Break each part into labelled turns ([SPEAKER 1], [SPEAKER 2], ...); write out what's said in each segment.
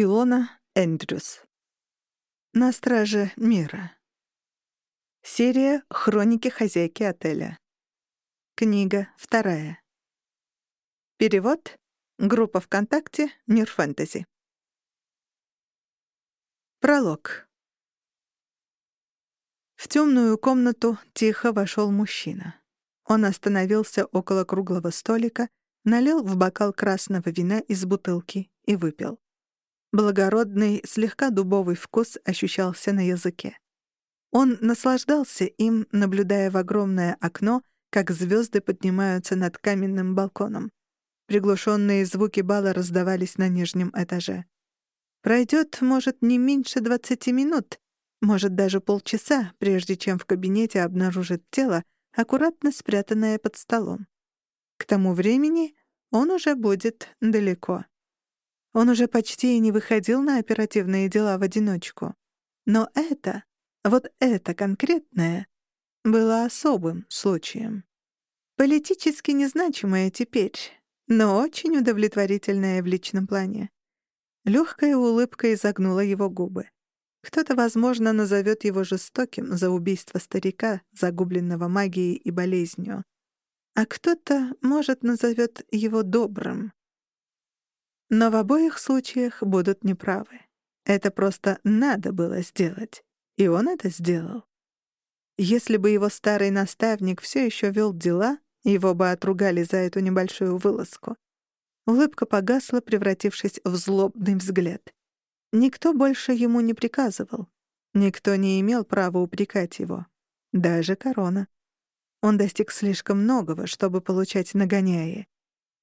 [SPEAKER 1] Илона Эндрюс. На страже мира. Серия «Хроники хозяйки отеля». Книга вторая. Перевод. Группа ВКонтакте «Мир фэнтези». Пролог. В темную комнату тихо вошел мужчина. Он остановился около круглого столика, налил в бокал красного вина из бутылки и выпил. Благородный, слегка дубовый вкус ощущался на языке. Он наслаждался им, наблюдая в огромное окно, как звезды поднимаются над каменным балконом. Приглушенные звуки бала раздавались на нижнем этаже. Пройдет, может, не меньше двадцати минут, может, даже полчаса, прежде чем в кабинете обнаружит тело, аккуратно спрятанное под столом. К тому времени он уже будет далеко. Он уже почти и не выходил на оперативные дела в одиночку. Но это, вот это конкретное, было особым случаем. Политически незначимое теперь, но очень удовлетворительное в личном плане. Легкая улыбка изогнула его губы. Кто-то, возможно, назовет его жестоким за убийство старика, загубленного магией и болезнью. А кто-то, может, назовет его добрым. Но в обоих случаях будут неправы. Это просто надо было сделать. И он это сделал. Если бы его старый наставник все еще вел дела, его бы отругали за эту небольшую вылазку. Улыбка погасла, превратившись в злобный взгляд. Никто больше ему не приказывал. Никто не имел права упрекать его. Даже корона. Он достиг слишком многого, чтобы получать нагоняи.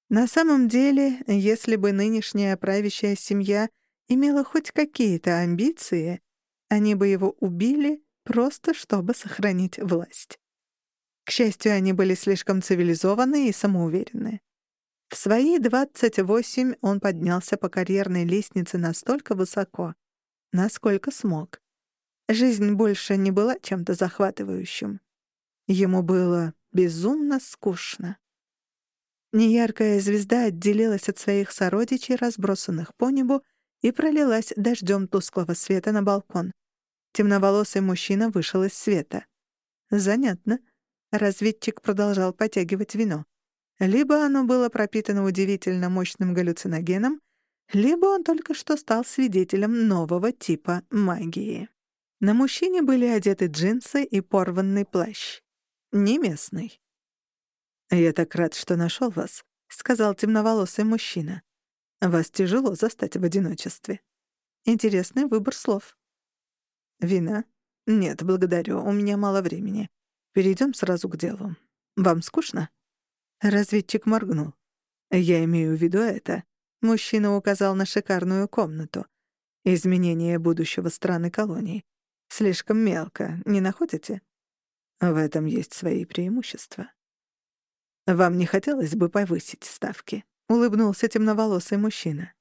[SPEAKER 1] На самом деле, если бы нынешняя правящая семья имела хоть какие-то амбиции, они бы его убили просто чтобы сохранить власть. К счастью, они были слишком цивилизованы и самоуверены. В свои 28 он поднялся по карьерной лестнице настолько высоко, насколько смог. Жизнь больше не была чем-то захватывающим. Ему было безумно скучно. Неяркая звезда отделилась от своих сородичей, разбросанных по небу, и пролилась дождем тусклого света на балкон. Темноволосый мужчина вышел из света. Занятно. Разведчик продолжал потягивать вино. Либо оно было пропитано удивительно мощным галлюциногеном, либо он только что стал свидетелем нового типа магии. На мужчине были одеты джинсы и порванный плащ. Не местный. «Я так рад, что нашел вас», — сказал темноволосый мужчина. «Вас тяжело застать в одиночестве. Интересный выбор слов». «Вина? Нет, благодарю, у меня мало времени. Перейдем сразу к делу. Вам скучно?» Разведчик моргнул. «Я имею в виду это». Мужчина указал на шикарную комнату. «Изменение будущего страны колоний. Слишком мелко, не находите?» В этом есть свои преимущества. «Вам не хотелось бы повысить ставки?» — улыбнулся темноволосый мужчина.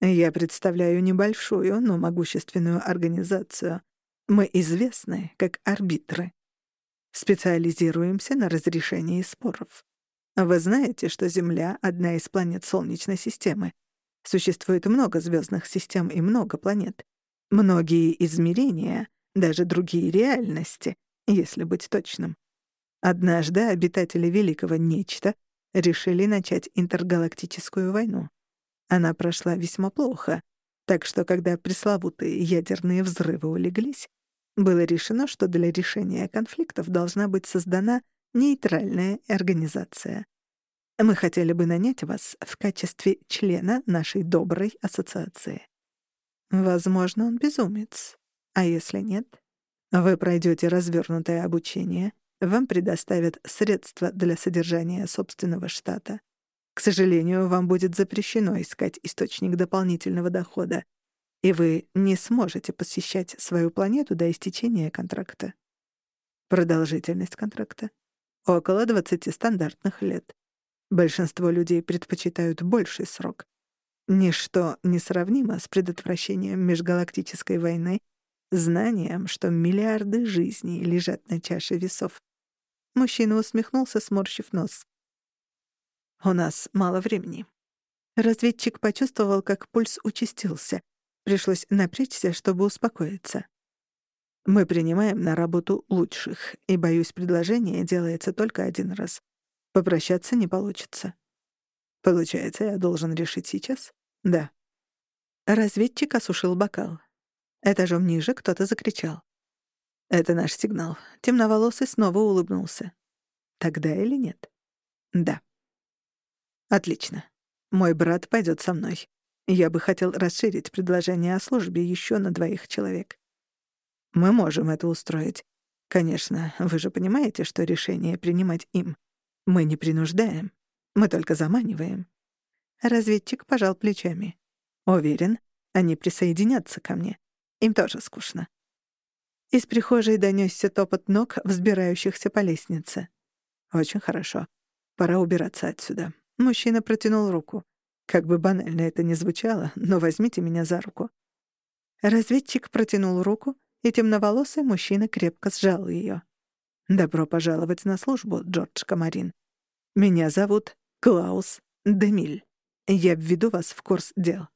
[SPEAKER 1] «Я представляю небольшую, но могущественную организацию. Мы известны как арбитры. Специализируемся на разрешении споров. Вы знаете, что Земля — одна из планет Солнечной системы. Существует много звездных систем и много планет. Многие измерения, даже другие реальности, если быть точным. Однажды обитатели Великого Нечто решили начать интергалактическую войну. Она прошла весьма плохо, так что когда пресловутые ядерные взрывы улеглись, было решено, что для решения конфликтов должна быть создана нейтральная организация. Мы хотели бы нанять вас в качестве члена нашей доброй ассоциации. Возможно, он безумец. А если нет? Вы пройдете развернутое обучение, вам предоставят средства для содержания собственного штата. К сожалению, вам будет запрещено искать источник дополнительного дохода, и вы не сможете посещать свою планету до истечения контракта. Продолжительность контракта — около 20 стандартных лет. Большинство людей предпочитают больший срок. Ничто не сравнимо с предотвращением межгалактической войны, знанием, что миллиарды жизней лежат на чаше весов. Мужчина усмехнулся, сморщив нос. «У нас мало времени». Разведчик почувствовал, как пульс участился. Пришлось напрячься, чтобы успокоиться. Мы принимаем на работу лучших, и, боюсь, предложение делается только один раз. Попрощаться не получится. Получается, я должен решить сейчас? Да. Разведчик осушил бокал. Этажом ниже кто-то закричал. Это наш сигнал. Темноволосый снова улыбнулся. Тогда или нет? Да. Отлично. Мой брат пойдет со мной. Я бы хотел расширить предложение о службе еще на двоих человек. Мы можем это устроить. Конечно, вы же понимаете, что решение принимать им. Мы не принуждаем. Мы только заманиваем. Разведчик пожал плечами. Уверен, они присоединятся ко мне. Им тоже скучно. Из прихожей донёсся топот ног, взбирающихся по лестнице. Очень хорошо. Пора убираться отсюда. Мужчина протянул руку. Как бы банально это ни звучало, но возьмите меня за руку. Разведчик протянул руку, и темноволосый мужчина крепко сжал ее. «Добро пожаловать на службу, Джордж Камарин. Меня зовут Клаус Демиль. Я введу вас в курс дел».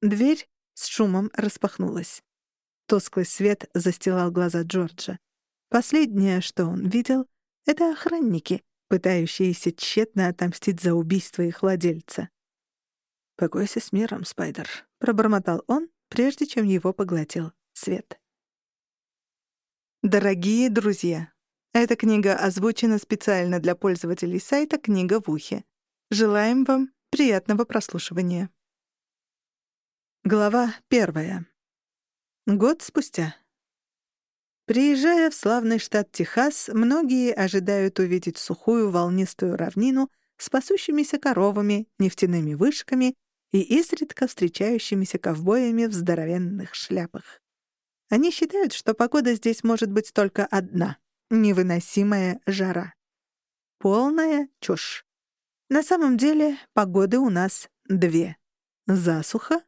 [SPEAKER 1] Дверь с шумом распахнулась. Тусклый свет застилал глаза Джорджа. Последнее, что он видел, — это охранники, пытающиеся тщетно отомстить за убийство их владельца. «Покойся с миром, Спайдер», — пробормотал он, прежде чем его поглотил свет. Дорогие друзья, эта книга озвучена специально для пользователей сайта «Книга в ухе». Желаем вам приятного прослушивания. Глава первая. Год спустя. Приезжая в славный штат Техас, многие ожидают увидеть сухую волнистую равнину с пасущимися коровами, нефтяными вышками и изредка встречающимися ковбоями в здоровенных шляпах. Они считают, что погода здесь может быть только одна — невыносимая жара. Полная чушь. На самом деле погоды у нас две — засуха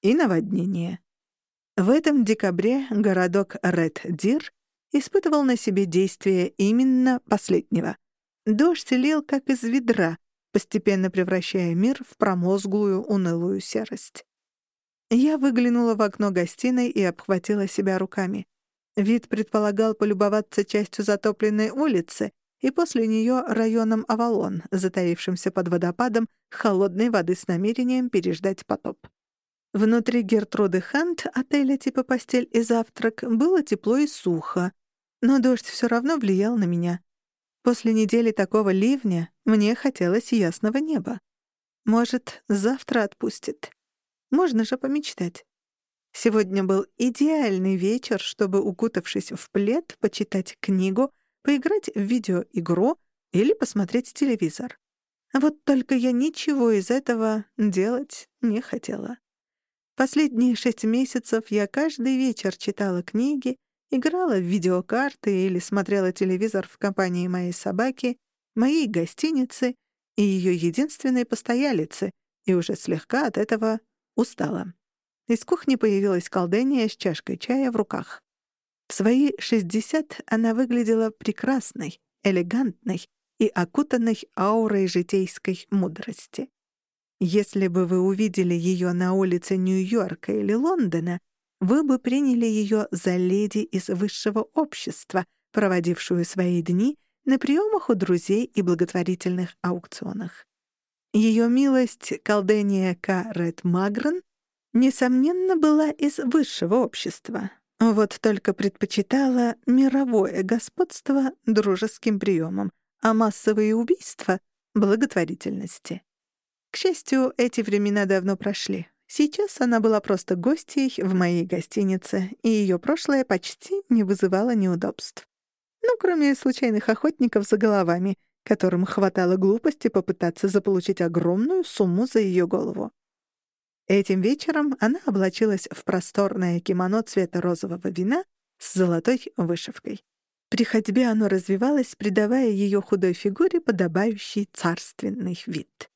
[SPEAKER 1] и наводнение. В этом декабре городок Ред-Дир испытывал на себе действие именно последнего. Дождь лил как из ведра, постепенно превращая мир в промозглую унылую серость. Я выглянула в окно гостиной и обхватила себя руками. Вид предполагал полюбоваться частью затопленной улицы и после нее районом Авалон, затаившимся под водопадом холодной воды с намерением переждать потоп. Внутри Гертруды Хант, отеля типа «Постель и завтрак», было тепло и сухо, но дождь все равно влиял на меня. После недели такого ливня мне хотелось ясного неба. Может, завтра отпустит. Можно же помечтать. Сегодня был идеальный вечер, чтобы, укутавшись в плед, почитать книгу, поиграть в видеоигру или посмотреть телевизор. Вот только я ничего из этого делать не хотела. Последние шесть месяцев я каждый вечер читала книги, играла в видеокарты или смотрела телевизор в компании моей собаки, моей гостиницы и ее единственной постоялицы, и уже слегка от этого Устала. Из кухни появилась колдения с чашкой чая в руках. В свои 60 она выглядела прекрасной, элегантной и окутанной аурой житейской мудрости. Если бы вы увидели ее на улице Нью-Йорка или Лондона, вы бы приняли ее за леди из высшего общества, проводившую свои дни на приемах у друзей и благотворительных аукционах. Ее милость, колдения К. Ред Магрен, несомненно, была из высшего общества, вот только предпочитала мировое господство дружеским приемам, а массовые убийства — благотворительности. К счастью, эти времена давно прошли. Сейчас она была просто гостьей в моей гостинице, и ее прошлое почти не вызывало неудобств. Ну, кроме случайных охотников за головами — которым хватало глупости попытаться заполучить огромную сумму за ее голову. Этим вечером она облачилась в просторное кимоно цвета розового вина с золотой вышивкой. При ходьбе оно развивалось, придавая ее худой фигуре подобающий царственный вид.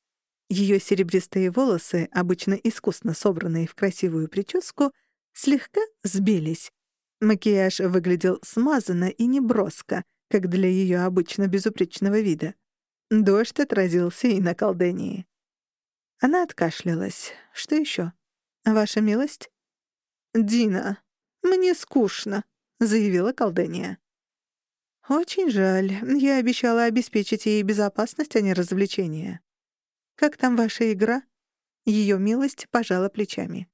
[SPEAKER 1] Ее серебристые волосы, обычно искусно собранные в красивую прическу, слегка сбились. Макияж выглядел смазанно и неброско — как для ее обычно безупречного вида. Дождь отразился и на колдении. Она откашлялась. «Что еще? Ваша милость?» «Дина, мне скучно», — заявила колдыня. «Очень жаль. Я обещала обеспечить ей безопасность, а не развлечение. Как там ваша игра?» Ее милость пожала плечами.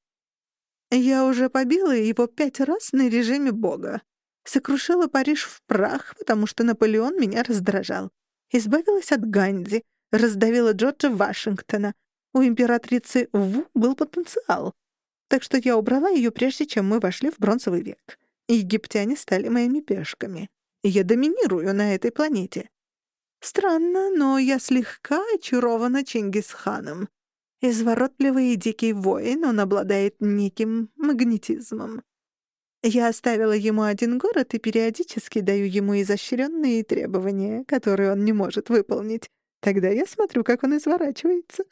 [SPEAKER 1] «Я уже побила его пять раз на режиме бога. Сокрушила Париж в прах, потому что Наполеон меня раздражал. Избавилась от Ганди, раздавила Джорджа Вашингтона. У императрицы Ву был потенциал. Так что я убрала ее, прежде чем мы вошли в бронзовый век. Египтяне стали моими пешками. Я доминирую на этой планете. Странно, но я слегка очарована Чингисханом. Изворотливый и дикий воин, он обладает неким магнетизмом. Я оставила ему один город и периодически даю ему изощренные требования, которые он не может выполнить. Тогда я смотрю, как он изворачивается.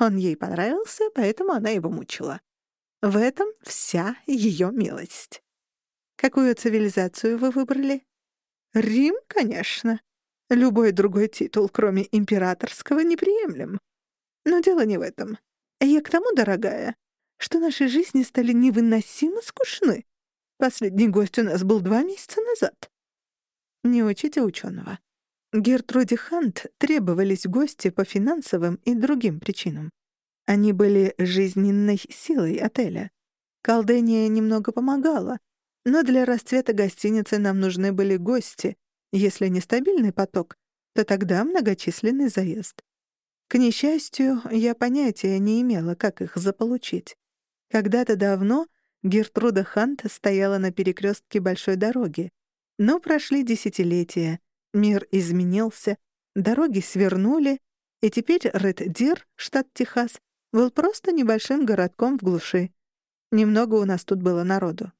[SPEAKER 1] Он ей понравился, поэтому она его мучила. В этом вся ее милость. Какую цивилизацию вы выбрали? Рим, конечно. Любой другой титул, кроме императорского, неприемлем. Но дело не в этом. Я к тому, дорогая, что наши жизни стали невыносимо скучны. Последний гость у нас был два месяца назад. Не учите ученого. Гертруде Хант требовались гости по финансовым и другим причинам. Они были жизненной силой отеля. Колдения немного помогала, но для расцвета гостиницы нам нужны были гости. Если не стабильный поток, то тогда многочисленный заезд. К несчастью, я понятия не имела, как их заполучить. Когда-то давно Гертруда Хант стояла на перекрестке большой дороги. Но прошли десятилетия, мир изменился, дороги свернули, и теперь Ред-Дир, штат Техас, был просто небольшим городком в глуши. Немного у нас тут было народу.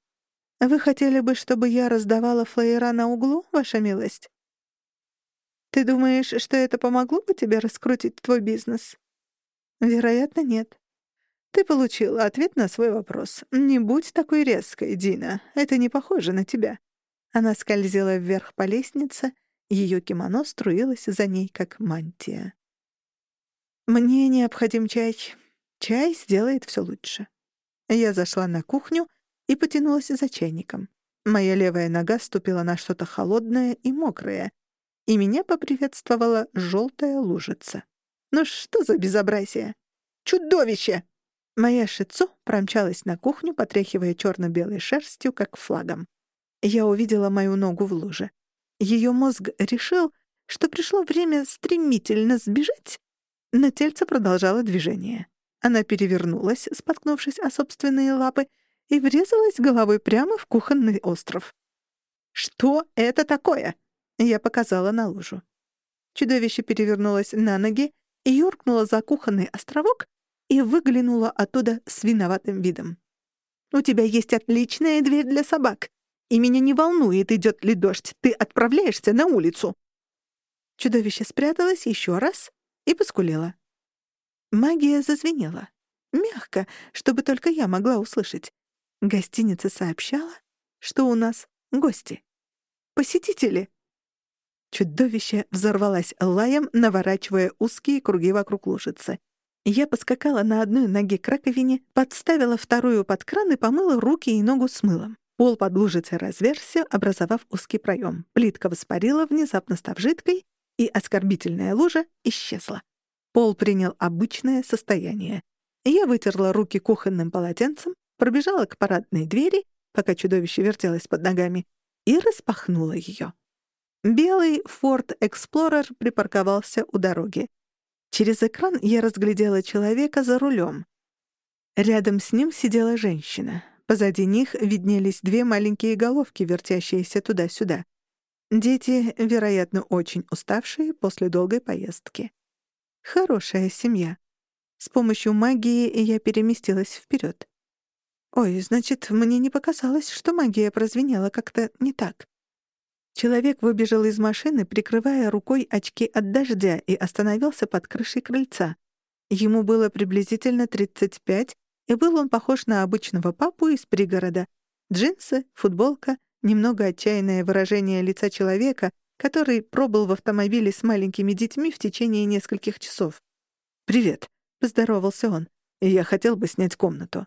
[SPEAKER 1] Вы хотели бы, чтобы я раздавала флеера на углу, ваша милость? Ты думаешь, что это помогло бы тебе раскрутить твой бизнес? Вероятно, нет. Ты получила ответ на свой вопрос. Не будь такой резкой, Дина. Это не похоже на тебя. Она скользила вверх по лестнице, ее кимоно струилось за ней, как мантия. Мне необходим чай. Чай сделает все лучше. Я зашла на кухню и потянулась за чайником. Моя левая нога ступила на что-то холодное и мокрое, и меня поприветствовала желтая лужица. Ну что за безобразие? Чудовище! Моя Шицу промчалась на кухню, потряхивая черно-белой шерстью, как флагом. Я увидела мою ногу в луже. Ее мозг решил, что пришло время стремительно сбежать, но тельце продолжало движение. Она перевернулась, споткнувшись о собственные лапы, и врезалась головой прямо в кухонный остров. «Что это такое?» Я показала на лужу. Чудовище перевернулось на ноги юркнуло за кухонный островок, и выглянула оттуда с виноватым видом. «У тебя есть отличная дверь для собак, и меня не волнует, идет ли дождь, ты отправляешься на улицу». Чудовище спряталось еще раз и поскулило. Магия зазвенела. Мягко, чтобы только я могла услышать. Гостиница сообщала, что у нас гости. Посетители. Чудовище взорвалось лаем, наворачивая узкие круги вокруг лужицы. Я поскакала на одной ноге к раковине, подставила вторую под кран и помыла руки и ногу с мылом. Пол под лужицей разверся, образовав узкий проем. Плитка воспарила, внезапно став жидкой, и оскорбительная лужа исчезла. Пол принял обычное состояние. Я вытерла руки кухонным полотенцем, пробежала к парадной двери, пока чудовище вертелось под ногами, и распахнула ее. Белый Ford Explorer припарковался у дороги. Через экран я разглядела человека за рулем. Рядом с ним сидела женщина. Позади них виднелись две маленькие головки, вертящиеся туда-сюда. Дети, вероятно, очень уставшие после долгой поездки. Хорошая семья. С помощью магии я переместилась вперед. Ой, значит, мне не показалось, что магия прозвенела как-то не так. Человек выбежал из машины, прикрывая рукой очки от дождя, и остановился под крышей крыльца. Ему было приблизительно 35, и был он похож на обычного папу из пригорода. Джинсы, футболка, немного отчаянное выражение лица человека, который пробыл в автомобиле с маленькими детьми в течение нескольких часов. «Привет», — поздоровался он. «Я хотел бы снять комнату».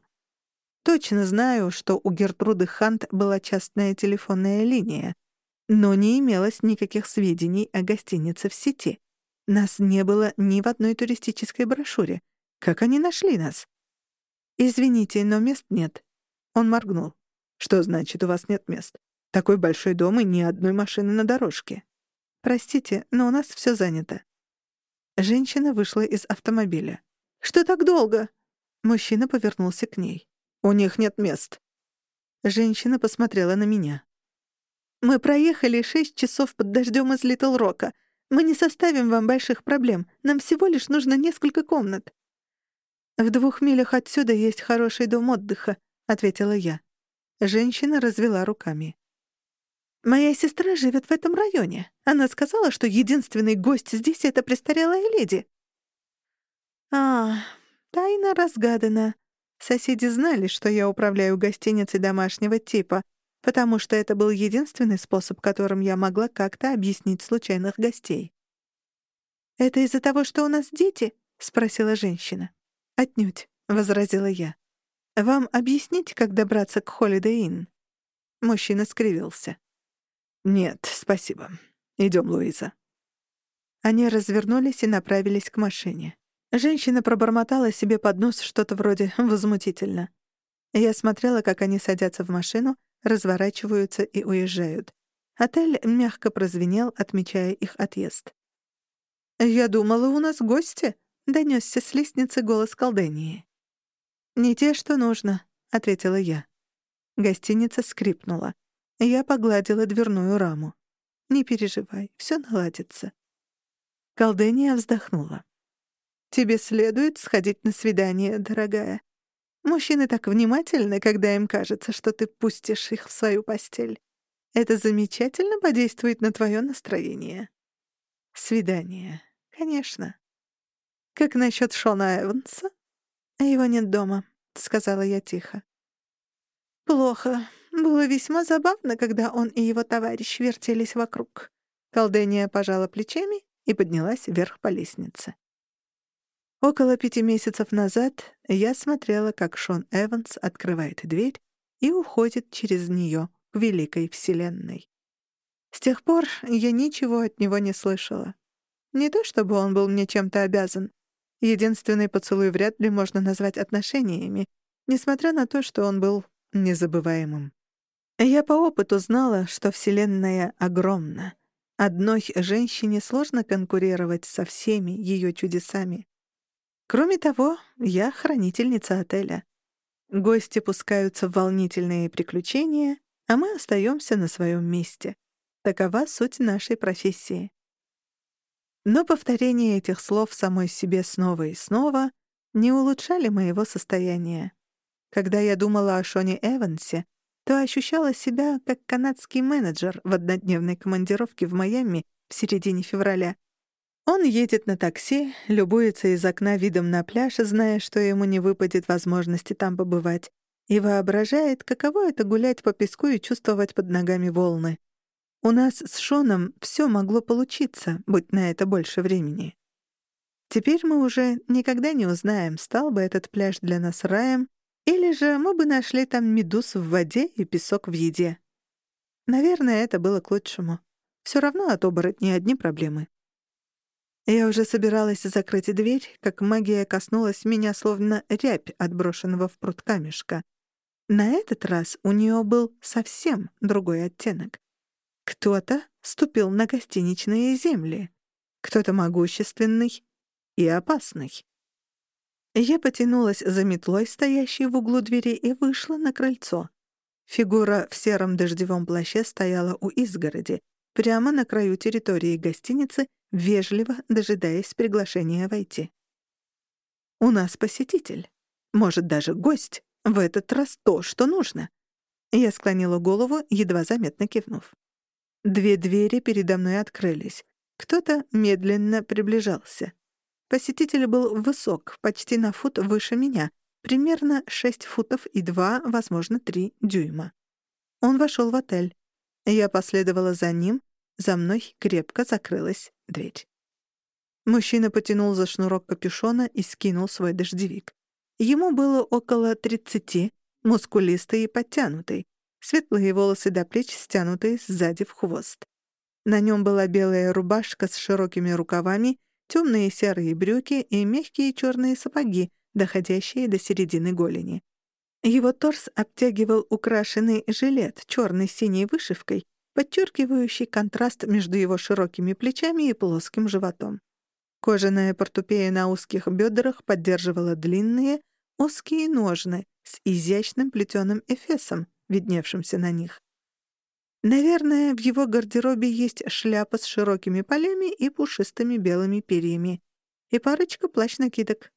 [SPEAKER 1] Точно знаю, что у Гертруды Хант была частная телефонная линия, но не имелось никаких сведений о гостинице в сети. Нас не было ни в одной туристической брошюре. Как они нашли нас? «Извините, но мест нет». Он моргнул. «Что значит, у вас нет мест? Такой большой дом и ни одной машины на дорожке». «Простите, но у нас все занято». Женщина вышла из автомобиля. «Что так долго?» Мужчина повернулся к ней. «У них нет мест». Женщина посмотрела на меня. «Мы проехали шесть часов под дождем из Литл-Рока. Мы не составим вам больших проблем. Нам всего лишь нужно несколько комнат». «В двух милях отсюда есть хороший дом отдыха», — ответила я. Женщина развела руками. «Моя сестра живет в этом районе. Она сказала, что единственный гость здесь — это престарелая леди». «А, тайна разгадана. Соседи знали, что я управляю гостиницей домашнего типа, потому что это был единственный способ, которым я могла как-то объяснить случайных гостей». «Это из-за того, что у нас дети?» — спросила женщина. «Отнюдь», — возразила я. «Вам объяснить, как добраться к Холидей Инн?» Мужчина скривился. «Нет, спасибо. Идем, Луиза». Они развернулись и направились к машине. Женщина пробормотала себе под нос что-то вроде «возмутительно». Я смотрела, как они садятся в машину, разворачиваются и уезжают. Отель мягко прозвенел, отмечая их отъезд. «Я думала, у нас гости», — донёсся с лестницы голос колдении. «Не те, что нужно», — ответила я. Гостиница скрипнула. Я погладила дверную раму. «Не переживай, всё наладится». Колдения вздохнула. «Тебе следует сходить на свидание, дорогая. Мужчины так внимательны, когда им кажется, что ты пустишь их в свою постель. Это замечательно подействует на твое настроение». «Свидание. Конечно. «Как насчет Шона Эванса?» «Его нет дома», — сказала я тихо. «Плохо. Было весьма забавно, когда он и его товарищ вертелись вокруг». Колдения пожала плечами и поднялась вверх по лестнице. Около пяти месяцев назад я смотрела, как Шон Эванс открывает дверь и уходит через нее к великой вселенной. С тех пор я ничего от него не слышала. Не то чтобы он был мне чем-то обязан. Единственный поцелуй вряд ли можно назвать отношениями, несмотря на то, что он был незабываемым. Я по опыту знала, что Вселенная огромна. Одной женщине сложно конкурировать со всеми ее чудесами. Кроме того, я хранительница отеля. Гости пускаются в волнительные приключения, а мы остаемся на своем месте. Такова суть нашей профессии. Но повторение этих слов самой себе снова и снова не улучшали моего состояния. Когда я думала о Шоне Эвансе, то ощущала себя как канадский менеджер в однодневной командировке в Майами в середине февраля. Он едет на такси, любуется из окна видом на пляж, зная, что ему не выпадет возможности там побывать, и воображает, каково это гулять по песку и чувствовать под ногами волны. У нас с Шоном все могло получиться, будь на это больше времени. Теперь мы уже никогда не узнаем, стал бы этот пляж для нас раем, или же мы бы нашли там медуз в воде и песок в еде. Наверное, это было к лучшему. Все равно от оборотней одни проблемы. Я уже собиралась закрыть дверь, как магия коснулась меня, словно рябь отброшенного в пруд камешка. На этот раз у нее был совсем другой оттенок. Кто-то ступил на гостиничные земли. Кто-то могущественный и опасный. Я потянулась за метлой, стоящей в углу двери, и вышла на крыльцо. Фигура в сером дождевом плаще стояла у изгороди, прямо на краю территории гостиницы, вежливо дожидаясь приглашения войти. «У нас посетитель. Может, даже гость. В этот раз то, что нужно». Я склонила голову, едва заметно кивнув. Две двери передо мной открылись. Кто-то медленно приближался. Посетитель был высок, почти на фут выше меня, примерно 6 футов и 2, возможно, 3 дюйма. Он вошел в отель. Я последовала за ним, за мной крепко закрылась дверь. Мужчина потянул за шнурок капюшона и скинул свой дождевик. Ему было около 30, мускулистый и подтянутый, светлые волосы до плеч стянутые сзади в хвост. На нем была белая рубашка с широкими рукавами, темные серые брюки и мягкие черные сапоги, доходящие до середины голени. Его торс обтягивал украшенный жилет черной синей вышивкой, подчеркивающий контраст между его широкими плечами и плоским животом. Кожаная портупея на узких бедрах поддерживала длинные, узкие ножны с изящным плетеным эфесом, видневшимся на них. Наверное, в его гардеробе есть шляпа с широкими полями и пушистыми белыми перьями, и парочка плащ-накидок.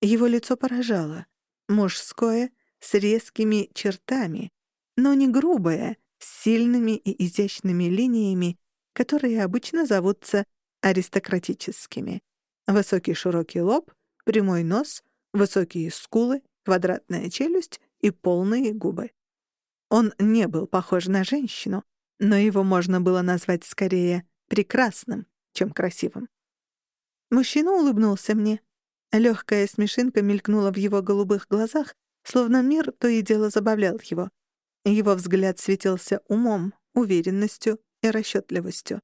[SPEAKER 1] Его лицо поражало. Мужское, с резкими чертами, но не грубое, с сильными и изящными линиями, которые обычно зовутся аристократическими. Высокий широкий лоб, прямой нос, высокие скулы, квадратная челюсть и полные губы. Он не был похож на женщину, но его можно было назвать скорее прекрасным, чем красивым. Мужчина улыбнулся мне. Легкая смешинка мелькнула в его голубых глазах, словно мир то и дело забавлял его. Его взгляд светился умом, уверенностью и расчетливостью.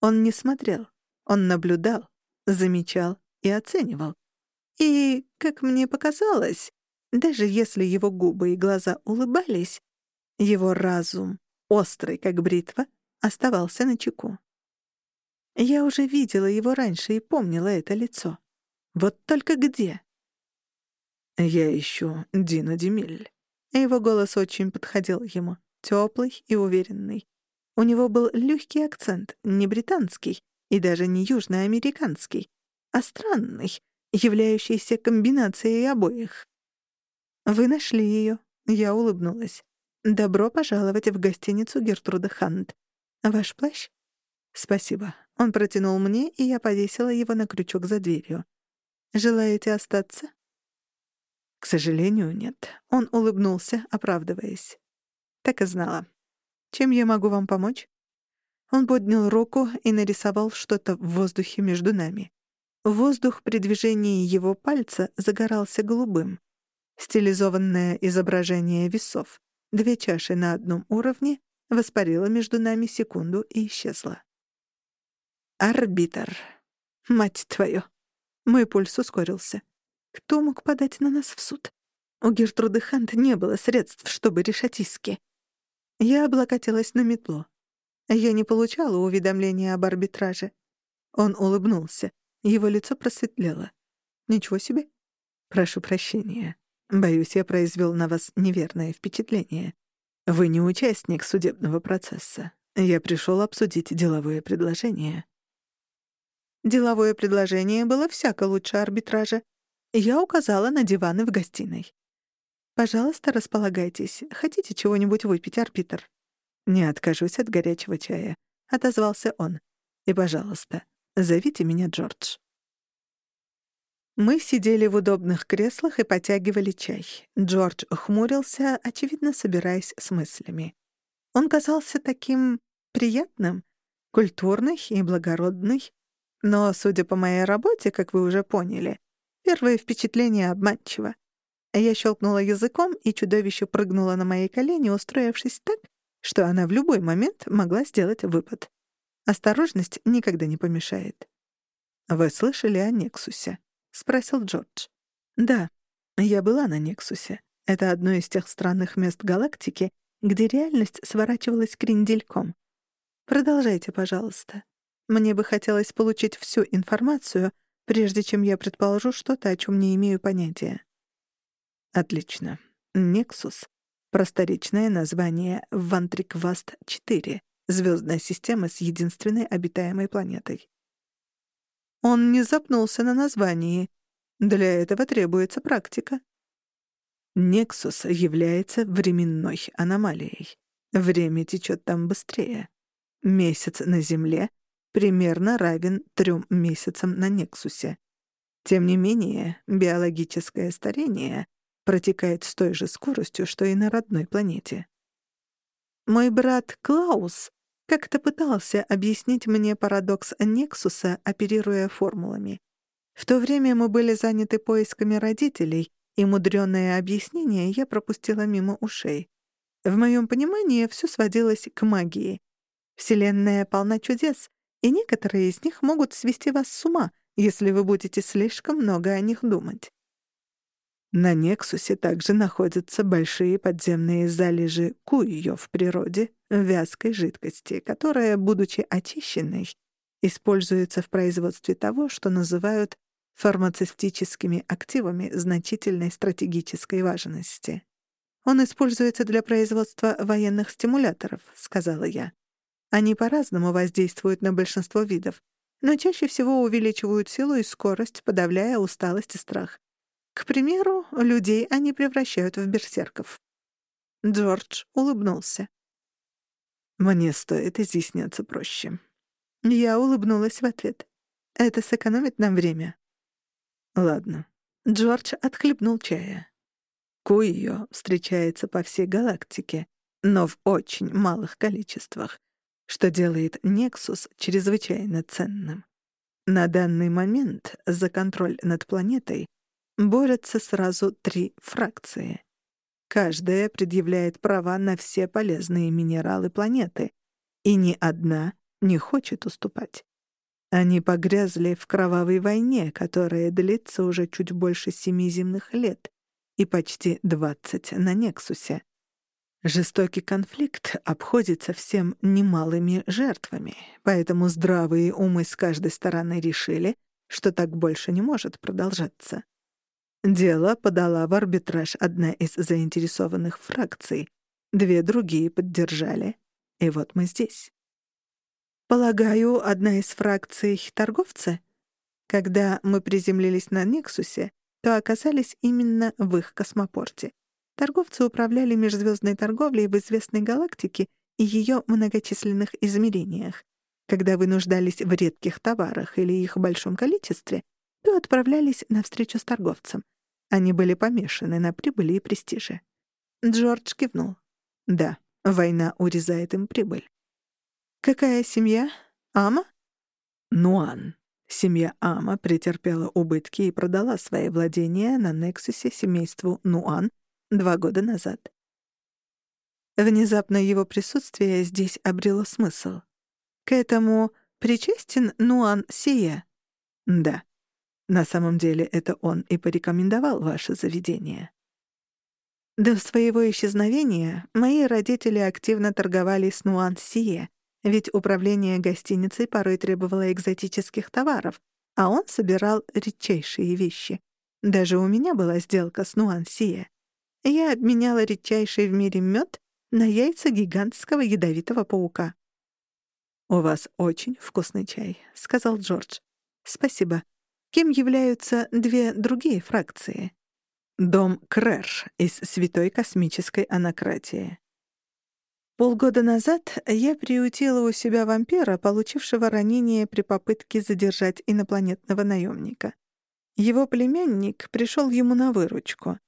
[SPEAKER 1] Он не смотрел, он наблюдал, замечал и оценивал. И, как мне показалось, даже если его губы и глаза улыбались, его разум, острый как бритва, оставался на чеку. Я уже видела его раньше и помнила это лицо. Вот только где? «Я ищу Дина Демиль». Его голос очень подходил ему, теплый и уверенный. У него был легкий акцент, не британский и даже не южноамериканский, а странный, являющийся комбинацией обоих. «Вы нашли ее», — я улыбнулась. «Добро пожаловать в гостиницу Гертруда Хант. Ваш плащ?» «Спасибо». Он протянул мне, и я повесила его на крючок за дверью. «Желаете остаться?» «К сожалению, нет». Он улыбнулся, оправдываясь. «Так и знала. Чем я могу вам помочь?» Он поднял руку и нарисовал что-то в воздухе между нами. Воздух при движении его пальца загорался голубым. Стилизованное изображение весов две чаши на одном уровне, воспарила между нами секунду и исчезла. Арбитр. Мать твою. Мой пульс ускорился. Кто мог подать на нас в суд? У Гертруды Хант не было средств, чтобы решать иски. Я облокотилась на метло. Я не получала уведомления об арбитраже. Он улыбнулся. Его лицо просветлело. «Ничего себе. Прошу прощения. Боюсь, я произвел на вас неверное впечатление. Вы не участник судебного процесса. Я пришел обсудить деловое предложение». Деловое предложение было всяко лучше арбитража. Я указала на диваны в гостиной. «Пожалуйста, располагайтесь. Хотите чего-нибудь выпить, арбитр?» «Не откажусь от горячего чая», — отозвался он. «И, пожалуйста, зовите меня Джордж». Мы сидели в удобных креслах и потягивали чай. Джордж хмурился, очевидно, собираясь с мыслями. Он казался таким приятным, культурный и благородный. Но, судя по моей работе, как вы уже поняли, первое впечатление обманчиво. Я щелкнула языком, и чудовище прыгнуло на мои колени, устроившись так, что она в любой момент могла сделать выпад. Осторожность никогда не помешает. Вы слышали о Нексусе? — спросил Джордж. «Да, я была на Нексусе. Это одно из тех странных мест галактики, где реальность сворачивалась крендельком. Продолжайте, пожалуйста. Мне бы хотелось получить всю информацию, прежде чем я предположу что-то, о чем не имею понятия». «Отлично. Нексус — просторечное название Вантрикваст-4, звездная система с единственной обитаемой планетой. Он не запнулся на названии. Для этого требуется практика. Нексус является временной аномалией. Время течет там быстрее. Месяц на Земле примерно равен трем месяцам на Нексусе. Тем не менее, биологическое старение протекает с той же скоростью, что и на родной планете. Мой брат Клаус как-то пытался объяснить мне парадокс Нексуса, оперируя формулами. В то время мы были заняты поисками родителей, и мудрёное объяснение я пропустила мимо ушей. В моем понимании все сводилось к магии. Вселенная полна чудес, и некоторые из них могут свести вас с ума, если вы будете слишком много о них думать. На Нексусе также находятся большие подземные залежи куйо в природе, вязкой жидкости, которая, будучи очищенной, используется в производстве того, что называют фармацевтическими активами значительной стратегической важности. «Он используется для производства военных стимуляторов», — сказала я. «Они по-разному воздействуют на большинство видов, но чаще всего увеличивают силу и скорость, подавляя усталость и страх. К примеру, людей они превращают в берсерков». Джордж улыбнулся. «Мне стоит изъясняться проще». Я улыбнулась в ответ. «Это сэкономит нам время». «Ладно». Джордж отхлебнул чая. Куио встречается по всей галактике, но в очень малых количествах, что делает Нексус чрезвычайно ценным. На данный момент за контроль над планетой борются сразу три фракции. Каждая предъявляет права на все полезные минералы планеты, и ни одна не хочет уступать. Они погрязли в кровавой войне, которая длится уже чуть больше семи земных лет и почти двадцать на Нексусе. Жестокий конфликт обходится всем немалыми жертвами, поэтому здравые умы с каждой стороны решили, что так больше не может продолжаться. Дело подала в арбитраж одна из заинтересованных фракций, две другие поддержали, и вот мы здесь. Полагаю, одна из фракций — торговцы? Когда мы приземлились на Нексусе, то оказались именно в их космопорте. Торговцы управляли межзвездной торговлей в известной галактике и ее многочисленных измерениях. Когда вы нуждались в редких товарах или их большом количестве, то отправлялись на встречу с торговцем. Они были помешаны на прибыли и престиже. Джордж кивнул. Да, война урезает им прибыль. «Какая семья? Ама?» «Нуан. Семья Ама претерпела убытки и продала свои владения на Нексусе семейству Нуан два года назад. Внезапно его присутствие здесь обрело смысл. К этому причастен Нуан Сия? Да. На самом деле это он и порекомендовал ваше заведение. До своего исчезновения мои родители активно торговали с Нуан Сие, ведь управление гостиницей порой требовало экзотических товаров, а он собирал редчайшие вещи. Даже у меня была сделка с Нуансия. Я обменяла редчайший в мире мед на яйца гигантского ядовитого паука. «У вас очень вкусный чай», — сказал Джордж. «Спасибо. Кем являются две другие фракции?» «Дом Крэш из Святой Космической Анократии. Полгода назад я приютила у себя вампира, получившего ранение при попытке задержать инопланетного наемника. Его племянник пришел ему на выручку.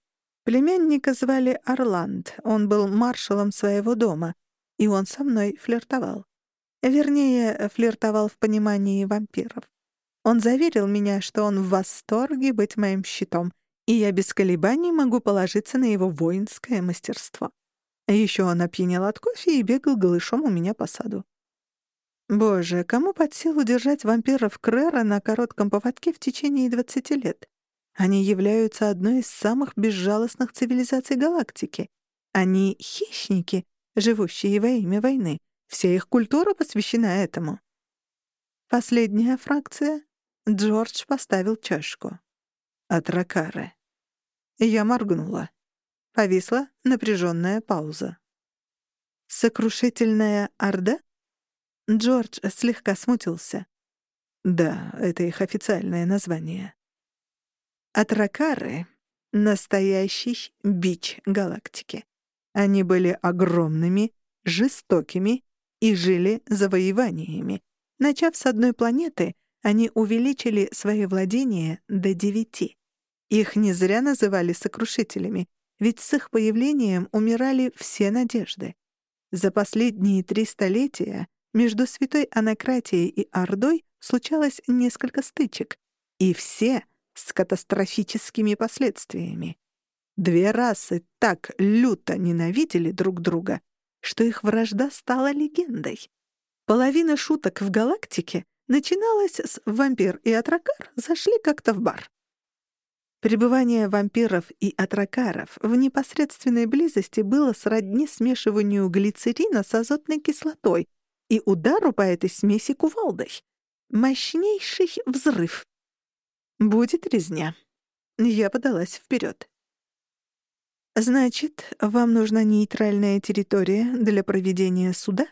[SPEAKER 1] Племянника звали Арланд, он был маршалом своего дома, и он со мной флиртовал. Вернее, флиртовал в понимании вампиров. Он заверил меня, что он в восторге быть моим щитом, и я без колебаний могу положиться на его воинское мастерство. Еще он опьянел от кофе и бегал голышом у меня по саду. Боже, кому под силу держать вампиров Крера на коротком поводке в течение 20 лет? Они являются одной из самых безжалостных цивилизаций галактики. Они — хищники, живущие во имя войны. Вся их культура посвящена этому. Последняя фракция. Джордж поставил чашку. Атракары. Я моргнула. Повисла напряженная пауза. «Сокрушительная Орда?» Джордж слегка смутился. «Да, это их официальное название». Атракары — настоящий бич галактики. Они были огромными, жестокими и жили завоеваниями. Начав с одной планеты, они увеличили свои владения до девяти. Их не зря называли сокрушителями — ведь с их появлением умирали все надежды. За последние три столетия между Святой Анакратией и Ордой случалось несколько стычек, и все с катастрофическими последствиями. Две расы так люто ненавидели друг друга, что их вражда стала легендой. Половина шуток в галактике начиналась с «вампир и атракар зашли как-то в бар». Пребывание вампиров и атракаров в непосредственной близости было сродни смешиванию глицерина с азотной кислотой и удару по этой смеси кувалдой. Мощнейший взрыв. Будет резня. Я подалась вперед. «Значит, вам нужна нейтральная территория для проведения суда?»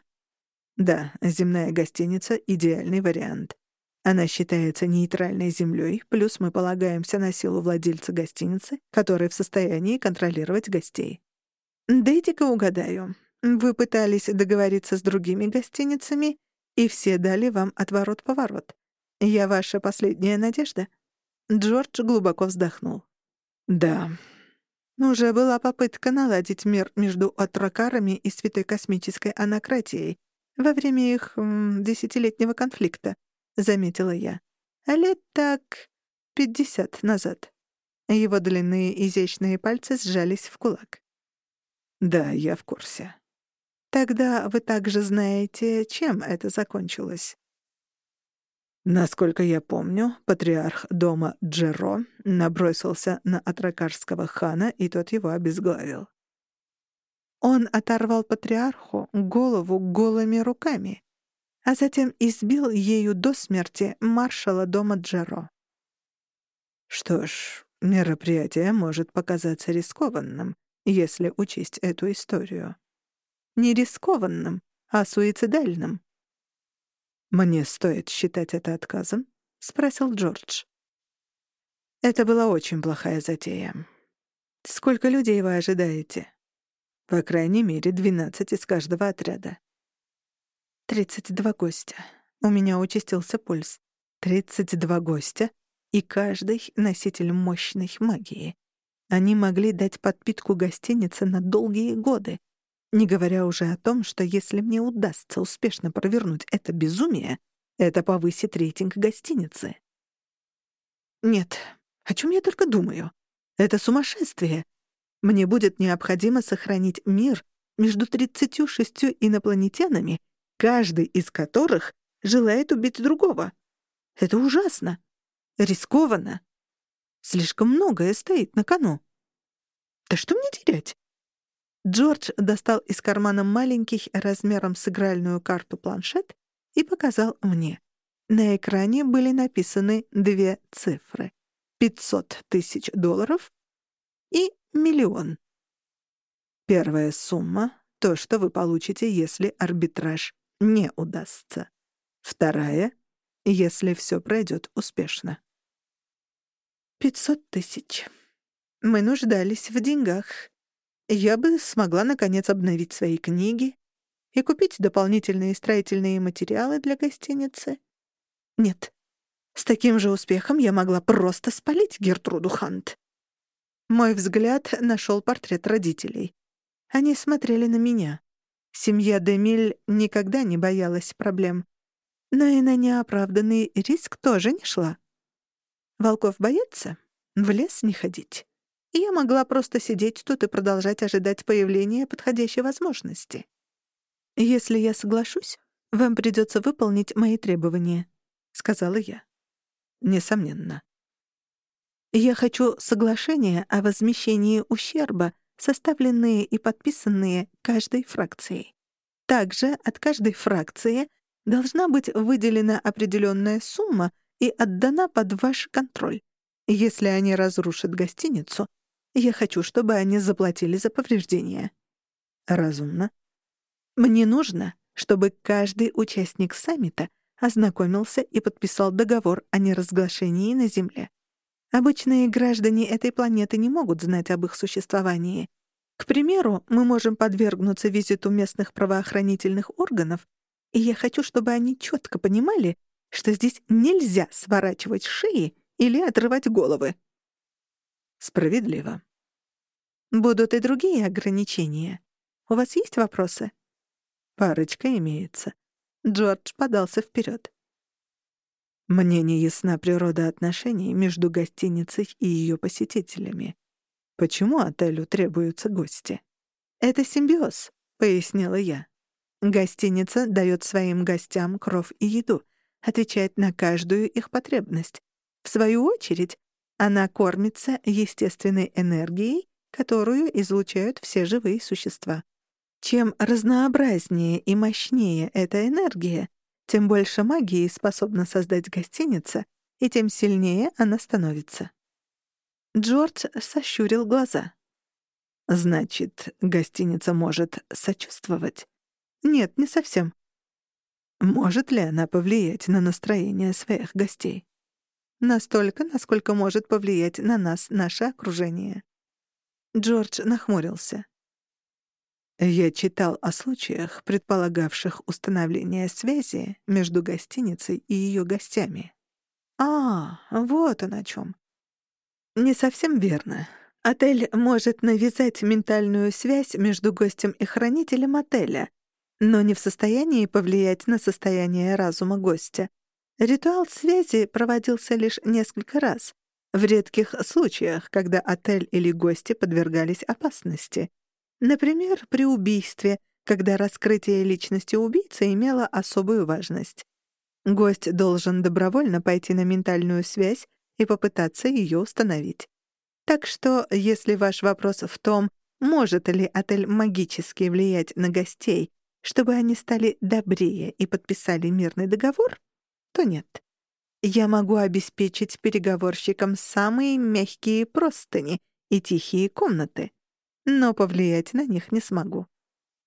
[SPEAKER 1] «Да, земная гостиница — идеальный вариант. Она считается нейтральной землей, плюс мы полагаемся на силу владельца гостиницы, который в состоянии контролировать гостей. Дайте-ка угадаю. Вы пытались договориться с другими гостиницами, и все дали вам отворот-поворот. Я ваша последняя надежда?» Джордж глубоко вздохнул. «Да». Уже была попытка наладить мир между атракарами и Святой Космической Анакратией во время их м, десятилетнего конфликта —— заметила я. «А лет так пятьдесят назад». Его длинные изящные пальцы сжались в кулак. «Да, я в курсе». «Тогда вы также знаете, чем это закончилось?» Насколько я помню, патриарх дома Джеро набросился на атракарского хана, и тот его обезглавил. Он оторвал патриарху голову голыми руками а затем избил ею до смерти маршала дома Джеро. Что ж, мероприятие может показаться рискованным, если учесть эту историю. Не рискованным, а суицидальным. «Мне стоит считать это отказом?» — спросил Джордж. Это была очень плохая затея. Сколько людей вы ожидаете? По крайней мере, двенадцать из каждого отряда. Тридцать два гостя. У меня участился пульс. Тридцать два гостя, и каждый носитель мощной магии. Они могли дать подпитку гостинице на долгие годы. Не говоря уже о том, что если мне удастся успешно провернуть это безумие, это повысит рейтинг гостиницы. Нет, о чем я только думаю? Это сумасшествие. Мне будет необходимо сохранить мир между 36 инопланетянами каждый из которых желает убить другого. Это ужасно. Рискованно. Слишком многое стоит на кону. Да что мне терять? Джордж достал из кармана маленький размером с игральную карту планшет и показал мне. На экране были написаны две цифры. 500 тысяч долларов и миллион. Первая сумма — то, что вы получите, если арбитраж не удастся. Вторая — если все пройдет успешно. Пятьсот тысяч. Мы нуждались в деньгах. Я бы смогла, наконец, обновить свои книги и купить дополнительные строительные материалы для гостиницы. Нет, с таким же успехом я могла просто спалить Гертруду Хант. Мой взгляд нашел портрет родителей. Они смотрели на меня. Семья Демиль никогда не боялась проблем. Но и на неоправданный риск тоже не шла. Волков боятся? В лес не ходить. Я могла просто сидеть тут и продолжать ожидать появления подходящей возможности. «Если я соглашусь, вам придется выполнить мои требования», — сказала я. «Несомненно». «Я хочу соглашения о возмещении ущерба, составленные и подписанные каждой фракцией. Также от каждой фракции должна быть выделена определенная сумма и отдана под ваш контроль. Если они разрушат гостиницу, я хочу, чтобы они заплатили за повреждения. Разумно. Мне нужно, чтобы каждый участник саммита ознакомился и подписал договор о неразглашении на Земле. Обычные граждане этой планеты не могут знать об их существовании. К примеру, мы можем подвергнуться визиту местных правоохранительных органов, и я хочу, чтобы они четко понимали, что здесь нельзя сворачивать шеи или отрывать головы. Справедливо. Будут и другие ограничения. У вас есть вопросы? Парочка имеется. Джордж подался вперед. Мне не ясна природа отношений между гостиницей и ее посетителями. Почему отелю требуются гости? Это симбиоз, пояснила я. Гостиница дает своим гостям кров и еду, отвечает на каждую их потребность. В свою очередь, она кормится естественной энергией, которую излучают все живые существа. Чем разнообразнее и мощнее эта энергия, тем больше магии способна создать гостиница, и тем сильнее она становится. Джордж сощурил глаза. «Значит, гостиница может сочувствовать?» «Нет, не совсем». «Может ли она повлиять на настроение своих гостей?» «Настолько, насколько может повлиять на нас наше окружение». Джордж нахмурился. Я читал о случаях, предполагавших установление связи между гостиницей и ее гостями. А, вот он о чем. Не совсем верно. Отель может навязать ментальную связь между гостем и хранителем отеля, но не в состоянии повлиять на состояние разума гостя. Ритуал связи проводился лишь несколько раз, в редких случаях, когда отель или гости подвергались опасности. Например, при убийстве, когда раскрытие личности убийцы имело особую важность. Гость должен добровольно пойти на ментальную связь и попытаться ее установить. Так что, если ваш вопрос в том, может ли отель магически влиять на гостей, чтобы они стали добрее и подписали мирный договор, то нет. Я могу обеспечить переговорщикам самые мягкие простыни и тихие комнаты, но повлиять на них не смогу.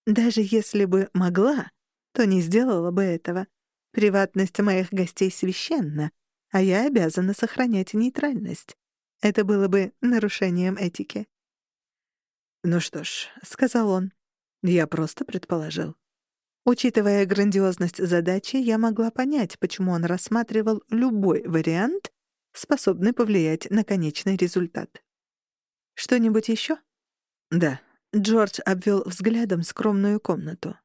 [SPEAKER 1] Даже если бы могла, то не сделала бы этого. Приватность моих гостей священна, а я обязана сохранять нейтральность. Это было бы нарушением этики. «Ну что ж», — сказал он, — «я просто предположил». Учитывая грандиозность задачи, я могла понять, почему он рассматривал любой вариант, способный повлиять на конечный результат. «Что-нибудь еще?» «Да». Джордж обвел взглядом скромную комнату.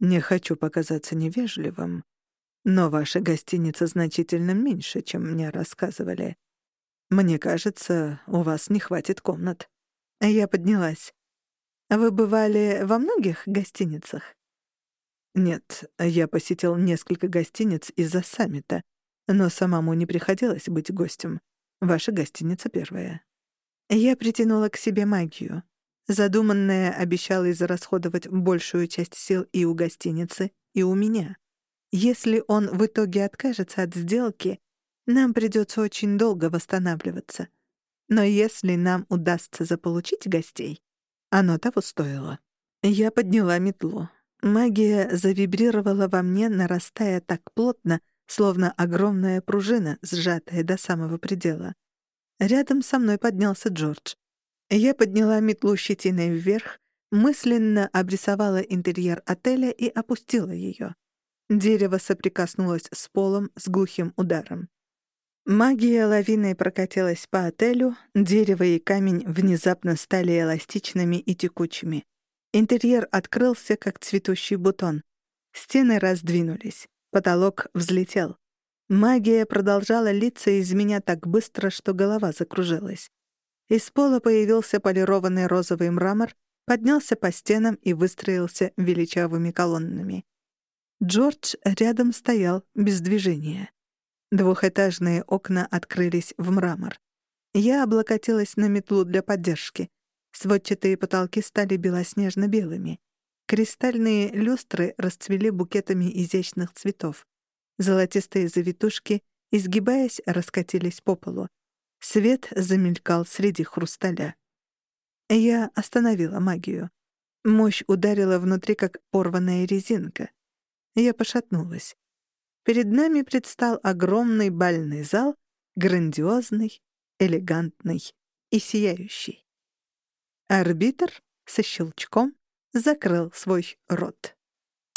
[SPEAKER 1] «Не хочу показаться невежливым, но ваша гостиница значительно меньше, чем мне рассказывали. Мне кажется, у вас не хватит комнат». Я поднялась. «Вы бывали во многих гостиницах?» «Нет, я посетил несколько гостиниц из-за саммита, но самому не приходилось быть гостем. Ваша гостиница первая». Я притянула к себе магию. Задуманное обещало израсходовать большую часть сил и у гостиницы, и у меня. Если он в итоге откажется от сделки, нам придется очень долго восстанавливаться. Но если нам удастся заполучить гостей, оно того стоило. Я подняла метлу. Магия завибрировала во мне, нарастая так плотно, словно огромная пружина, сжатая до самого предела. Рядом со мной поднялся Джордж. Я подняла метлу щетиной вверх, мысленно обрисовала интерьер отеля и опустила ее. Дерево соприкоснулось с полом с глухим ударом. Магия лавиной прокатилась по отелю, дерево и камень внезапно стали эластичными и текучими. Интерьер открылся, как цветущий бутон. Стены раздвинулись, потолок взлетел. Магия продолжала литься из меня так быстро, что голова закружилась. Из пола появился полированный розовый мрамор, поднялся по стенам и выстроился величавыми колоннами. Джордж рядом стоял без движения. Двухэтажные окна открылись в мрамор. Я облокотилась на метлу для поддержки. Сводчатые потолки стали белоснежно-белыми. Кристальные люстры расцвели букетами изящных цветов. Золотистые завитушки, изгибаясь, раскатились по полу. Свет замелькал среди хрусталя. Я остановила магию. Мощь ударила внутри, как порванная резинка. Я пошатнулась. Перед нами предстал огромный бальный зал, грандиозный, элегантный и сияющий. Арбитр со щелчком закрыл свой рот.